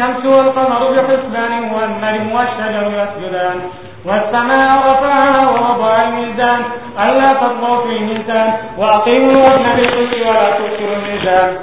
الشمس والقمر بحسبان والنجم والشجر يسجدان والسماء رفعها ووضع الميزان ألا تطغوا في الميزان وأقيموا الوزن بالقسط ولا تكسروا الميزان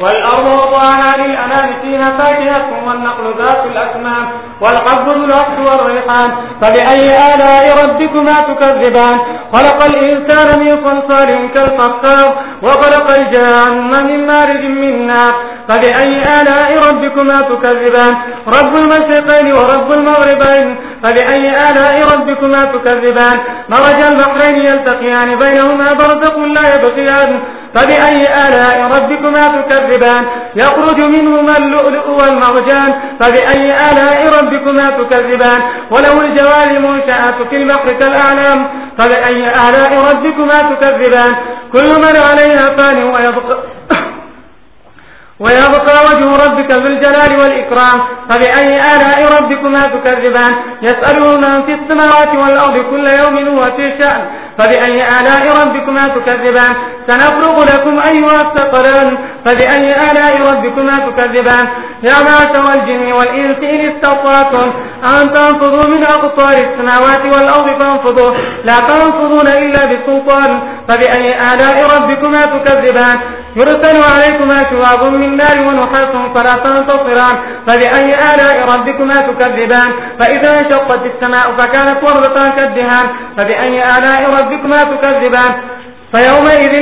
والأرض وضعها للأنام فيها فاكهة والنقل ذات الأكمام والقبض الوقت والريحان فبأي آلاء ربكما تكذبان خلق الإنسان من صلصال كالفخار وخلق الجان من مارج من نار فبأي آلاء ربكما تكذبان؟ رب المشرقين ورب المغربين. فبأي آلاء ربكما تكذبان؟ مرج البحرين يلتقيان، بينهما برزق لا يبقيان فبأي آلاء ربكما تكذبان؟ يخرج منهما اللؤلؤ والمرجان. فبأي آلاء ربكما تكذبان؟ ولو الجوال المنشآت في البحر كالأعلام. فبأي آلاء ربكما تكذبان؟ كل من عليها فان ويبقى ويبقى وجه ربك في الجلال والإكرام، فبأي آلاء ربكما تكذبان؟ يسأله من في السماوات والأرض كل يوم هو في شأن. فبأي آلاء ربكما تكذبان؟ سنفرغ لكم أيها الثقلان. فبأي آلاء ربكما تكذبان؟ يا معشر الجن والإنس إن استطعتم أن تنفضوا من أقطار السماوات والأرض فانفضوا لا تنفضون إلا بسلطان. فبأي آلاء ربكما تكذبان؟ يرسل عليكما شواب من نار ونحاس فلا تنتصران. فبأي آلاء ربكما تكذبان؟ فإذا شقت السماء فكانت وردة كالدهان. فبأي آلاء ربكما ربكما تكذبان فيومئذ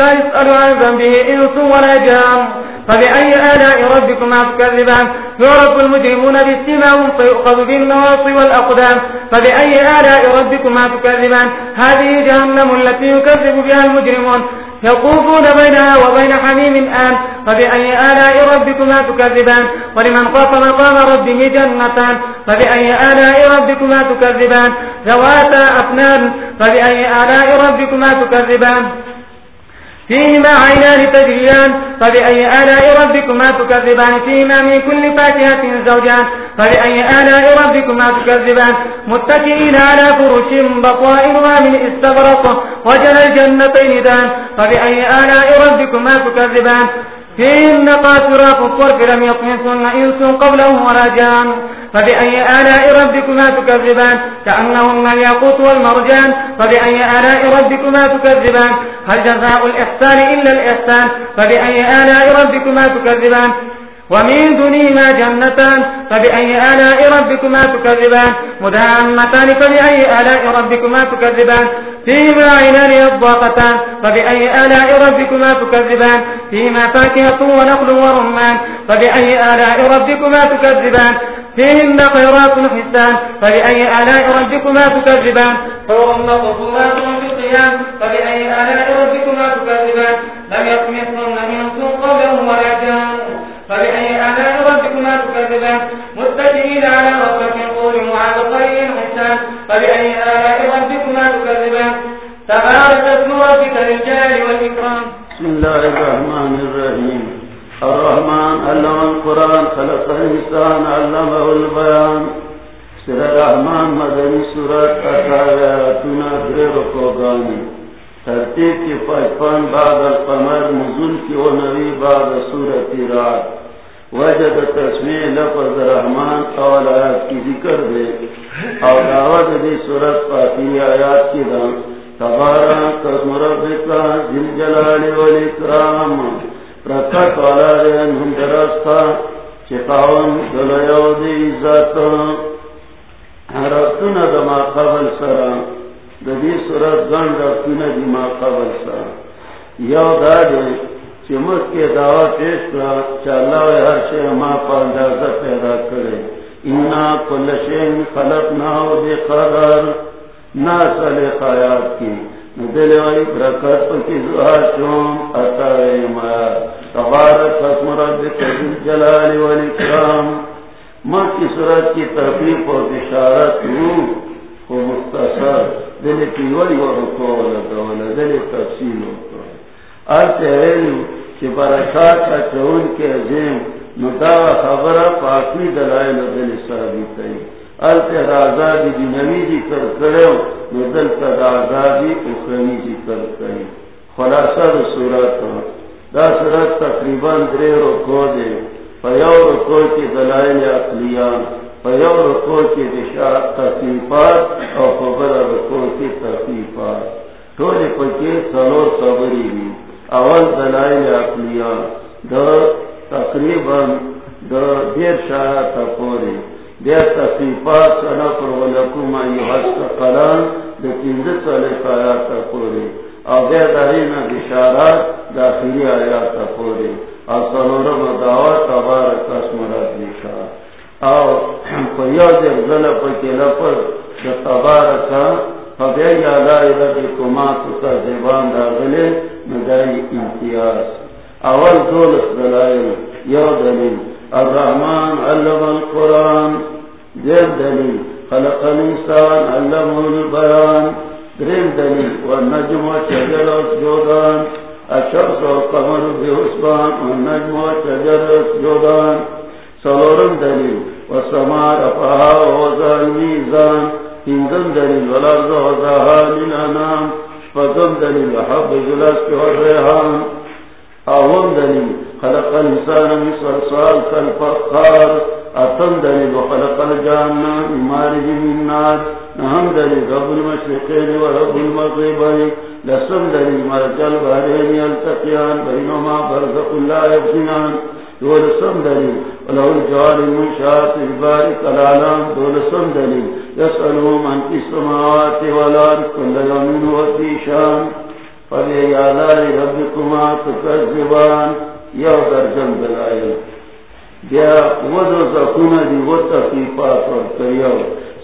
لا يسأل عن ذنبه إنس ولا جان فبأي آلاء ربكما تكذبان يعرف المجرمون باستماهم فيؤخذ بالنواصي والأقدام فبأي آلاء ربكما تكذبان هذه جهنم التي يكذب بها المجرمون يطوفون بينها وبين حميم آن، فبأي آلاء ربكما تكذبان؟ ولمن قاف مقام ربه جنتان، فبأي آلاء ربكما تكذبان؟ ذواتا أفنان، فبأي آلاء ربكما تكذبان؟ فيهما عينان تجريان، فبأي آلاء ربكما تكذبان؟ فيهما من كل فاكهة زوجان فبأي آلاء ربكما تكذبان متكئين على فرش بطائرها من استبرق وجل الجنتين دان فبأي آلاء ربكما تكذبان فيهن قاسرات الطرف لم يطمثن إنس قبلهم ولا جان فبأي آلاء ربكما تكذبان كأنهن الياقوت والمرجان فبأي آلاء ربكما تكذبان هل جزاء الإحسان إلا الإحسان فبأي آلاء ربكما تكذبان ومن دونهما جنتان فبأي آلاء ربكما تكذبان مدهمتان فبأي آلاء ربكما تكذبان فيهما عينان يضاقتان فبأي آلاء ربكما تكذبان فيهما فاكهة ونخل ورمان فبأي آلاء ربكما تكذبان فيهن خيرات حسان فبأي آلاء ربكما تكذبان حور مغفورات في القيام فبأي آلاء ربكما تكذبان لم يطمثن خلق الإنسان علمه البيان. سر الرحمن مدني سورة أتاياتنا غير قوغاني ترتیب کی پچپن بعد القمر، نزول کی و نبی بعد سورت رات وجد تسمیع لفظ رحمان اول آیات کی ذکر دے. اور دعوت دی سورت پاتی آیات کی دم تبارا قسم ربکا ذل جلال والاکرام. رکھت والا دے انہم درستا چکاون دلیو دی عزت رفتنا دما قبل سرام ددی سورت گن رفتن دی ما قبل سا یو دادے چمک کے دعوی پیش کرا چالا ہر شے ما پا پیدا کرے انا کل شین خلق ناو قرار نا سلے خیات کی دل وائی برکت کی زہا چون اتارے مایا تبارک اسم ربک جلال والاکرام ماں کی صورت کی ترفیق اور بشارت ہوں کو مختصر، دل کی ولی و رکو لگولا دل تفصیل ہوتا آرتے ایلو چی برکات کا چون کے عظیم نداو خبر پاکی دلائل دل ثابت ہے۔ آرتے رازادی دی نوی ذکر کرو ندل تد آزادی اخرمی ذکر جی جی کرے۔ خلاصہ دا صورت دا صورت تقریباً درے رکو دے پیور کو کی دلائل اقلیان پیور کو کی دشا تحقیقات اور خبر رکو کی تحقیقات ٹولے پکے سلور صبری بھی اول دلائل اقلیان د تقریباً د دیر شاہ تپورے دیر تحقیقات سنا پر ولکوما یحس قرآن د تینزت والے قرآن تپورے اور دیر دارین بشارات داخلی آیات تپورے او سنورم دعوت تبارک اسم ربک او پیاز زل پکی لپر د تبارک فبی علی ربکما تکذبان دا غلی مدای امتیاز. اول دولس دلائل، یو دلیل، الرحمن علم القرآن دیر دلیل خلق الانسان علم البیان. درین دلیل والنجم شجر جودان الشمس والقمر بحسبان والنجم والشجر يسجدان سلورم دليل والسماء رفعها ووضع الميزان تنزم دليل والأرض وضعها للأنام شفقم دليل وحب جلسك والريحان أهم دليل خلق الإنسان من صلصال كالفخار أتم دليل وخلق الجنة من مارج من نار نهم دليل رب المشرقين ورب المغربين لسم دلیل مرجل بحرین یلتقیان بینوما برزق اللہ یبزیان دولسم دلیل، ولو الجوال المنشاات الباری کلالان دولسم دلیل یسألو من کی سماوات والار کل یمین و تیشان فلی آلائی ربکما تکذبان. یو درجن دلائل بیا وزو زکون دی و تفیفات ورکیو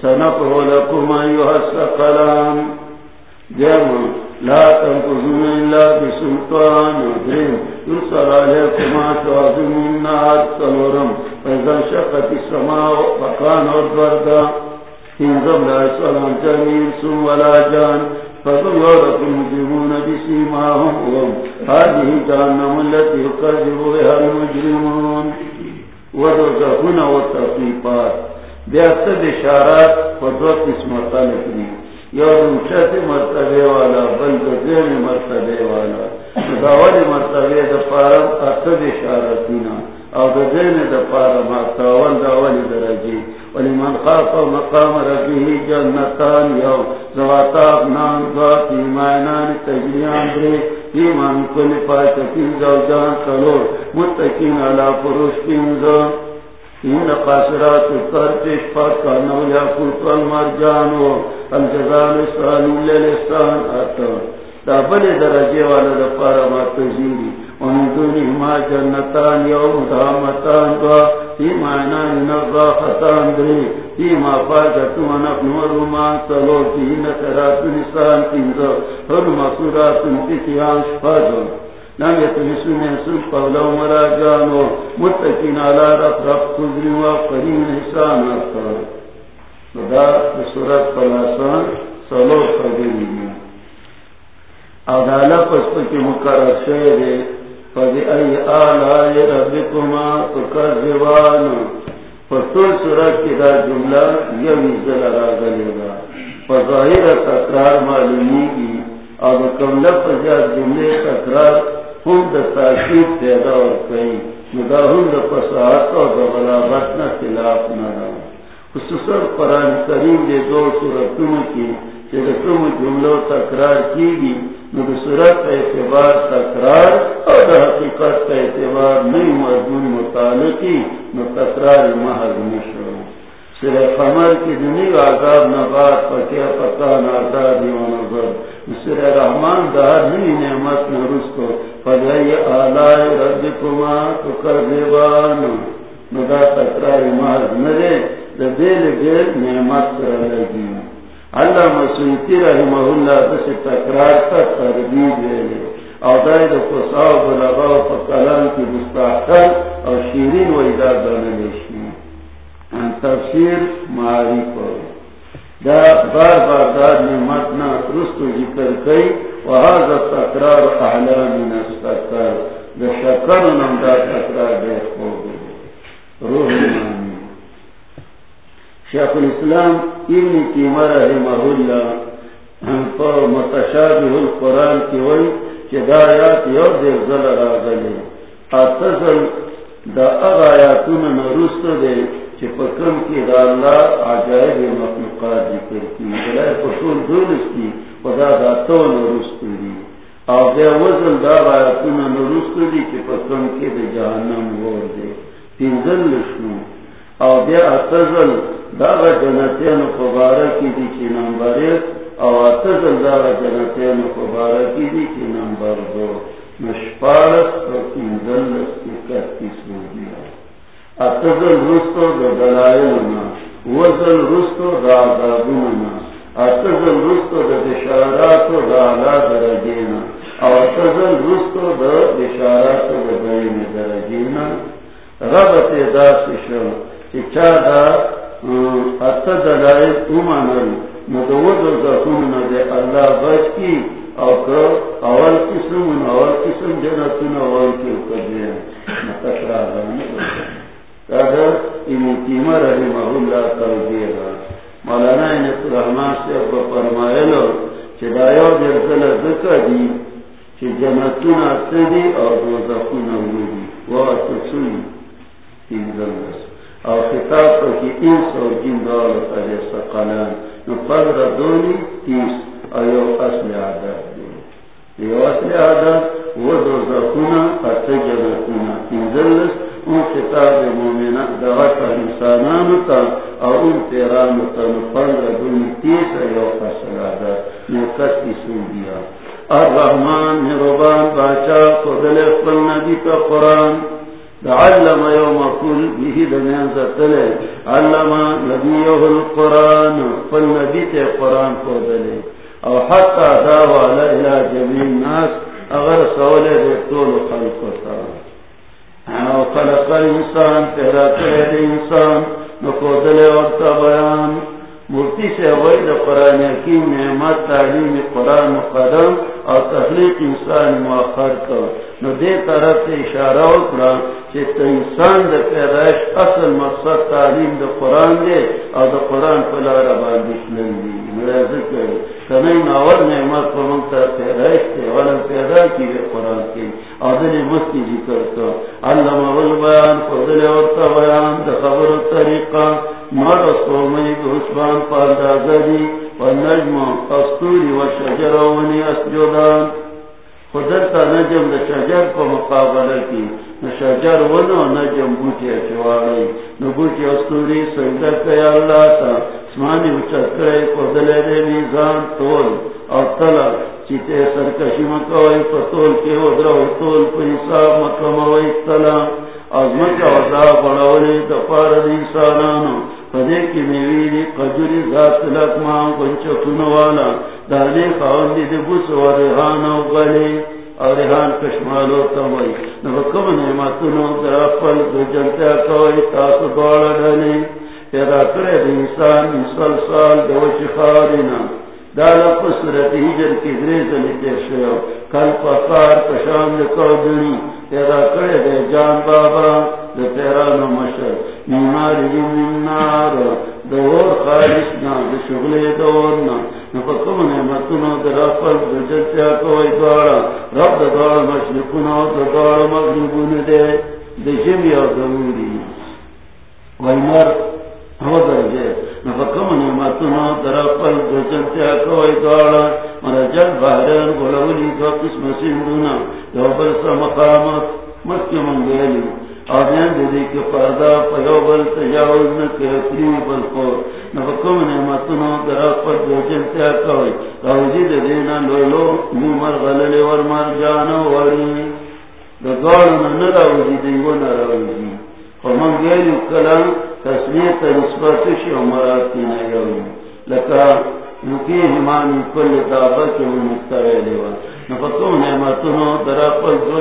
سنپر لکما یحس قلام جمع. لا تنقذون إلا بسلطان. ودرين يرسل عليكم عطوات من نار سنورم فإذا شقت السماء فكان البرد. تنزم لا يسأل عن جميل سم ولا جان. فضل يورك المجرمون بسيماهم. وهم هذه جهنم التي يكذب بها المجرمون ودرزهن والتفيقات بأكثر بشارات فضوط اسم طالب یو روچت مرتبه والا، بل دین مرتبه والا. داول مرتبه د پارم اصد اشارتینا او د دین د پارم تاول داول درجه ولمن خاف مقام ربه جنتان، یو زواتا نام ذات ایمانان تجریان دری ایمان کل پاتکین زوجان کلور متکین، علا فروش کینزو ان قاصرات الطرف فاق نو یا قل مرجانو الجزال سان للسان اتو دا بل درجه والا دا پارا ما تزیری ومن دونی ما جنتان یوم دامتان دوا. تی معنان نبا خطان دری. تی ما فاجتو ونق نور ما سلو. تی نترات نسان تنزو هر مصورات تتیان شفاجو لم يتمسوا من سوء قولا متكين على رفرف خضر وقرين حسان أكثر ودا بسورة فلاسان صلو خبرين أغالا فسطك مكرر شيء فبأي آلاء ربكما تكذبان فطول سورة كدا جملة يميزل راغلنا فظاهرة تكرار معلومي اور کم لفظ جملے تکرار ہم دا تاکید پیدا اور کئی ہم دا اور دا غلابت خلاف نہ رہا خصوصا قرآن کریم دے دو صورتوں کی کہ جملوں تکرار کی گی مجھے اعتبار تکرار اور دا حقیقت کا اعتبار نئی مضمون متعلقی نہ تکرار محض مشروع سر قمر کی دنی آزاد نبات پکیا پکان آزاد نظر سر رحمان دار نی نعمت نرس کو۔ پدائی آلائی رب کما تکر دیوان ندا تکرار محض نرے دل دل نعمت کر لگی۔ اللہ مسیحتی رحمہ اللہ دس تکرار کا تربیب لے لے۔ او دای د فساو بلغاو په کلام کې مستحقل او شیرین و ادا بنل شي ان تفسیر ماری معرف دا بار بار دا نعمت نہ رست ذکر کئی وهذا تکرار اعلی من استکر دا شکر نم دا تکرار دے خوب روح ایمانی۔ شیخ الاسلام ابن تیمہ رحمہ اللہ پر متشابہ القرآن کی وئی کہ دا آیات یو دیر زل راگلے اتزل دا اغایاتون نرست دے۔ چی پکم کی دا اللہ عجائب مخلوقات جی ذکر کی جلائے پسول دولستی خدا دا تو نرست دی۔ او دے وزن دا اغایاتون نرست دی چی پکم کی دا جہنم غور دے۔ تینزل لشنو او دے اتزل دا غا جنتین خبارکی دی چی نمبر ایک۔ او اتزل دا غا جنتین خبارکی دی چی نمبر دو۔ مشپارت اور تینزل اکتیس اتزل رستو دا دلائلنا وزل رستو دا عذابنا اتزل رستو دا بشاراتو دا علا درجینا او اتزل رستو دا بشاراتو دا بین درجینا ربط داس شو چا دا اتزل دلائل امانل ندوزل زخون دے اللہ بچ کی او که اول قسم اول قسم جنتون اول کی اکدے متقرار رہنے مولانا رحمان سے فرمائے لو چدایا درسل ذکر دی کہ جنتون آتے دی اور دو زخون ہوئی دی وہ سسوئی تین زلس اور خطاب پر کی انس اور جن دولت علیہ سقلان نو پدر دونی تیس ایو اصل عادت دی ایو اصل عادت وہ دو زخون آتے جنتون تین زلس ان کتاب مومنہ دوات انسانان تا اور ان تیران تا نفندر دن تیس ایو فصلادہ نیکت اسم دیا الرحمن نروبان باچا قدل اقبل نبی کا قرآن علم یوم کل بیہی دنیان زتلے علم نبیہ القرآن قل نبی تے قرآن قدلے او حتی داوالا الى جمیع ناس اگر سولے دے طول خلق تا خلق الانسان پیدا کرے انسان نکو دلے وقت بیان مورتی سے وید قرآن حکیم، نعمت، تعلیم قرآن قدم اور تخلیق انسان مؤخر کو نو دے طرف سے اشارہ اکڑا کہ انسان دے پیدائش اصل مقصد تعلیم دے قرآن دے اور دے قرآن پلا ربان دشمن دی میرا ذکر کنئی ناول نعمت پر منتا پیدائش تے ولن پیدا کی دے قرآن کی اور دل مستی ذکر تو علم اول بیان فضل اور بیان دے خبر طریقہ مرسو میں حسبان پاندازہ دی والنجم قصوری وشجر ونی اسجدان خدرتا نجم دا شجر پا مقابلہ کی. نشجر ونو نجم بوٹی اچواری نبوٹی اسطوری سجدہ کیا اللہ تا. اسمانی اچت کرے قدلے دے میزان تول. اور تلا چیتے سرکشی مکوئی پا تول کے ادرو تول پا حساب مکموئی تلا. از مکہ عذاب بڑھولی دفار دی سالانو پدے کی میوی دی قجوری ذات لکمان کنچو کنوالا دالی خواندی دی بس و ریحان و غلی. اور ریحان کشمالو تموی نبکم نعمتنو در افل دو جنتیا کوئی تاسو دوڑا ڈلی پیدا کرے دی انسان مسل سال دوچ خارینا. دالا قصرت ہجر کی دریز لیتے شو کل پکار کشاند کو دنی پیدا کرے دے جان بابا. دے تیران و مشر نیماری دی نار. دور خالص نا، دے شغل دور نا. نفکم نعمتنا در افل دے جلتیا کوئی دوارا. رب دے دوار مشرکنا دے دوار مغربون دے. دے جمی اور دموری ویمر غلولی دو قسم مقامت مکی آدین دیدی بل تجاوز اپنی بل کو۔ نفکم در کوئی لولو ورمار جانا وری دوارنا نراوزی دیو نراوزی نسبتش نیوی لکا ہمانی کل دعوت مستوی لیوا نفتو نعمتنو درا پل دو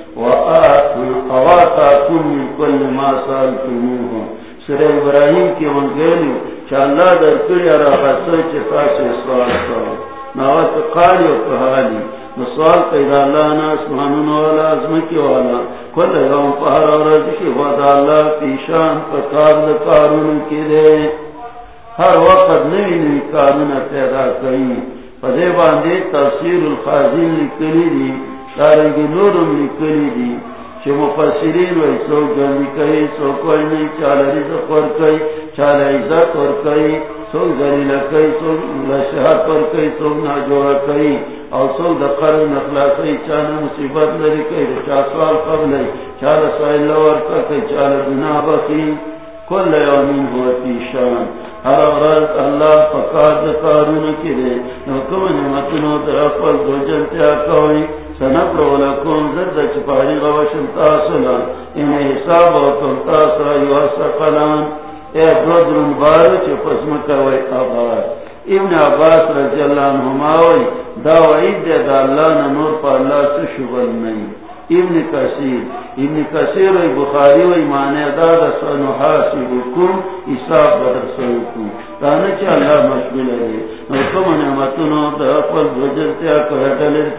زبانی خالی من کل ما سالتموه سر ابراہیم کی منگیلی چاندہ در کری را حسن چی پاس سوال کرو نوات قالی و قحالی نسوال پیدا اللہ ناس مانون والا، عظمتی والا. کل یوم پہر اور رجکی ودا اللہ پیشان پکار دکارون کی دے. ہر وقت نوی نوی کارون پیدا کئی پدے باندے تفسیر الخازین لکلی دی. دارنگی نورم لکلی دی چھ مفسرین وی سو گلی کئی سو کوئی نہیں چال رزق ور کئی، چال عزت ور کئی سو گلیل کئی سو لشہت ور کئی سو ناجوڑا کئی، او سو دقر نخلاصی چال مصیبت لری کئی چا سوال قبل چال سوال ور کئی، چال بنا بخی. کل یومین ہوتی شان. ہر غرض اللہ فقاد کارون کی دے نکم نعمتنو در اقوال دو جنتیا کوئی لکم چپاری غوشن ان حساب و تم اے بارو چی آبار ابن عباس رضی اللہ عنہماوی دا وعید دے دا اللہ پا اللہ نہیں ابن کثیر ابن کثیر بخاری و ایمان دا دا سنو حاسبکم حساب بدر دانا چا اللہ مشغول ہے۔ نوکم نعمتنو دا اقبل بجرتیا کوئی دلیر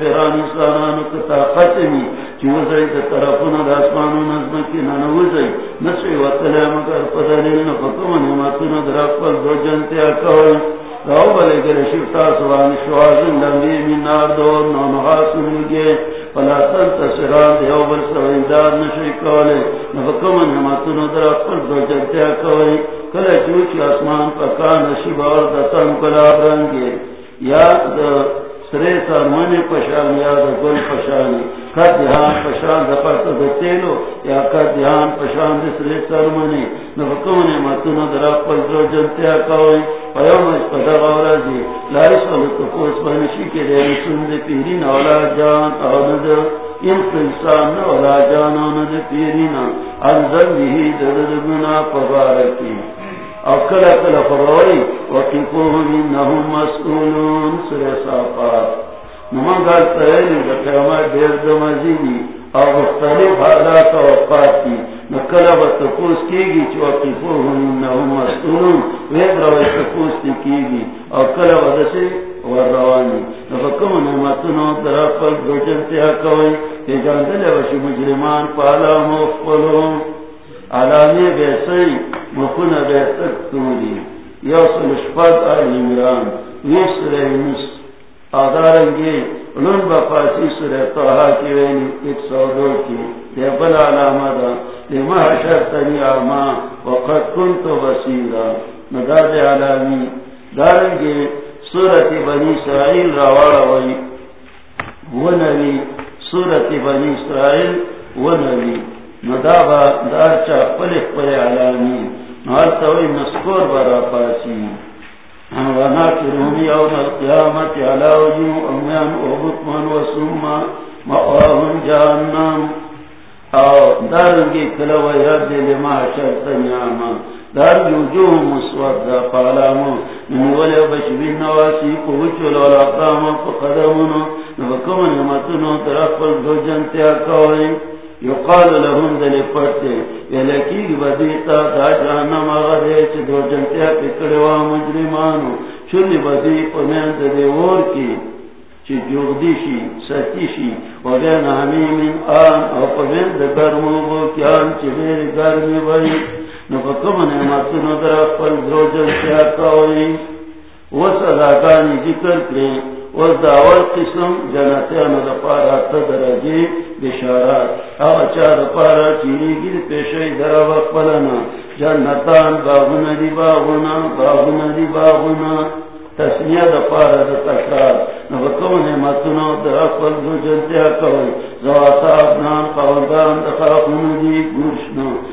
کتا قتمی چی وزای دا دا اسمانو نظمکی نسوی وطلی مگر پدلیل نعمتنو دا راو بلے شوازن لنگی من نار دور نونغاس ملگے فلا تشران دیو بل سوائندار نشوی کولی نفکم نعمتنو در اخبر دو جنتیا کولی کل چوچی آسمان پکان نشیب اور دتن گلاب رنگے۔ یا سرے سرمنی پشان یا گل پشانی. دھیان پشان یا دھیان پشان سرے جو جنتیا کوئی. پیوم پدا غورا جی کے دے پیری انسان جان نا. انزل بھی پبارکی اکل اکل خبروی وقفوهم انہم مسئولون سر صافات۔ نمان گال تہیلی دا قیامت دیر دمزیدی او مختلف حالات وقات کی۔ نکل با تپوس کی گی چو وقفوهم انہم مسئولون۔ وید روی تپوس کی گی۔ او کل با دسی وروانی نفکم نعمتنو در اقل دو جنتیا کوئی۔ کہ جاندل وشی مجرمان، پالا مفقلون علامی بیسی مکن بیتک تولی یا سلشپاد آل عمران ویس رہنس آدارنگی لن بفاسی سر توحا کی وینی ایک سودو کی۔ دے بل علامہ دا دے محشر تنی آما، وقت کنتو بسیرا نداد علامی۔ دارنگی، سورت بنی اسرائیل روارا وی ونوی، سورت بنی اسرائیل ونوی۔ ندابا دار چا پلک پلے علامی نالتوی نسکور برا پاسی وانا کرونی یوم القیامت علاو جو امیان و بطمن و سوما مقاہن جہنم او دارنگی کلو یرد لما شرط نیاما دارنگی وجوه مسود دا پالامو نولی بشبین نواسی پوچو لولا اقدامو فقدمونو نفکم نمتنو ترقل دو جنتیا کوئی یقال لهم دل پرتے یلکی بدیتا دا جہنم آغا دے چھ دو جنتیا پکڑے وا مجرمانو. چلی بدی پمین دے ور کی چھ جوگدی شی ستی شی وغین حمیم آن، او پمین گرمو بو کیان چھ میری گرمی بھئی نفکم نعمتنو در اپل دو جنتیا کوئی وصداقانی ذکر کریں والدعوال قسم جنتیان دپارا تدرجی بشارات او چا دپارا چیری گیر پیشوی در وقت پلنا جنتان باغونا دی باغونا باغونا دی باغونا. تسنیہ دا پارا دا تکرار. نبکو نعمتنو دا اقبل دو جنتیا کوئی. زواتا ابنان قوندان دا خاقون دی گوشنو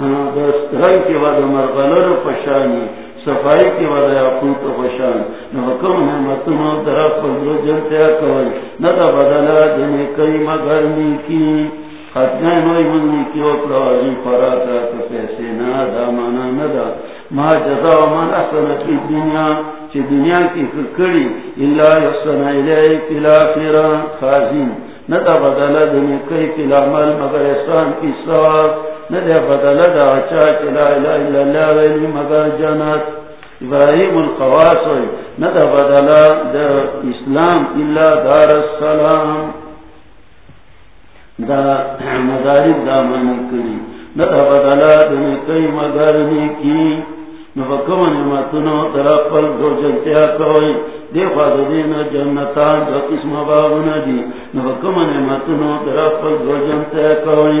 ہاں، رنگ کے بعد مرغلر پشانی، صفائی کے بعد یاقوت پشان۔ نحکم نعمتنو درہ پر جنتیا کوئی ندا بدلا جنے کئی مگرمی کی ختنین وی منی کی وقت آجی پراتا تو پیسے نادا مانا ندا ما جزا و من احسن کی دنیا، چی دنیا کی فکری اللہ یحسن علیہ کلا فیران خازین ندا بدلا جنے کئی کلا مل مگر احسان کی سواب ندے بدل دا اچا چا لا الہ الا اللہ ویلی مگر جنت. ابراہیم القواس ہوئی. ندے بدل دا اسلام الا دار السلام. دا مدارب دا منی کری. ندے بدل دا کئی مگر نیکی. نفکم نعمتنو درقل دو جنتیا کوئی. دی خواہ دین جنتان دو قسم بابنا دی. نفکم نعمتنو درقل دو جنتیا کوئی.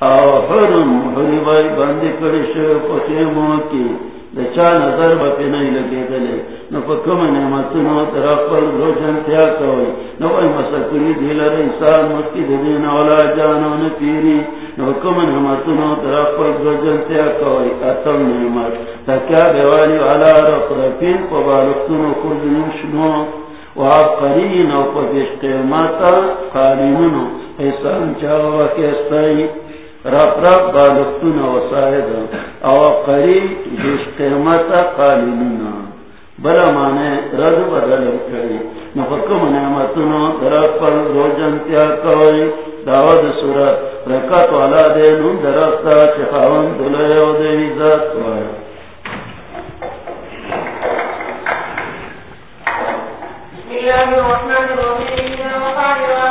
حرم حری بائی باندی کرشو پخیمو کی چا نظر با نہیں لگے دلے نو پا کم نعمتنو تر اقبل روشن تیا کوئی۔ نو ای مسکری دیل ریسان مکی دین اولا جانو نپیری نو کم نعمتنو تر اقبل روشن تیا کوئی۔ اتم نعمت۔ تکیا بیوالی علا رف رفین پا بالکتنو خود نشنو و او پا پیش قیمتا ایسان چاوا کیستائی رب رب بالکتون وسائد او قریب جس قیمت قالینونا بلا مانے رد بدل کری نفکم نعمتونو درخ پر روجن تیا کوئی دعوت سورت. رکت والا دینون درختا چخاون دلے و دیوی ذات کوئی بسم اللہ الرحمن الرحیم.